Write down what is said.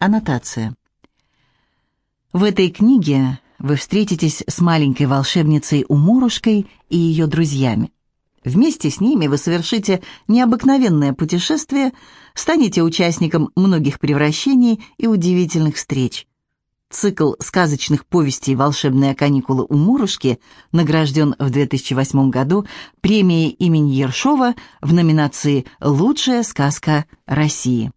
Аннотация. В этой книге вы встретитесь с маленькой волшебницей Уморушкой и ее друзьями. Вместе с ними вы совершите необыкновенное путешествие, станете участником многих превращений и удивительных встреч. Цикл сказочных повестей «Волшебные каникулы у Мурушки» награжден в 2008 году премией имени Ершова в номинации «Лучшая сказка России».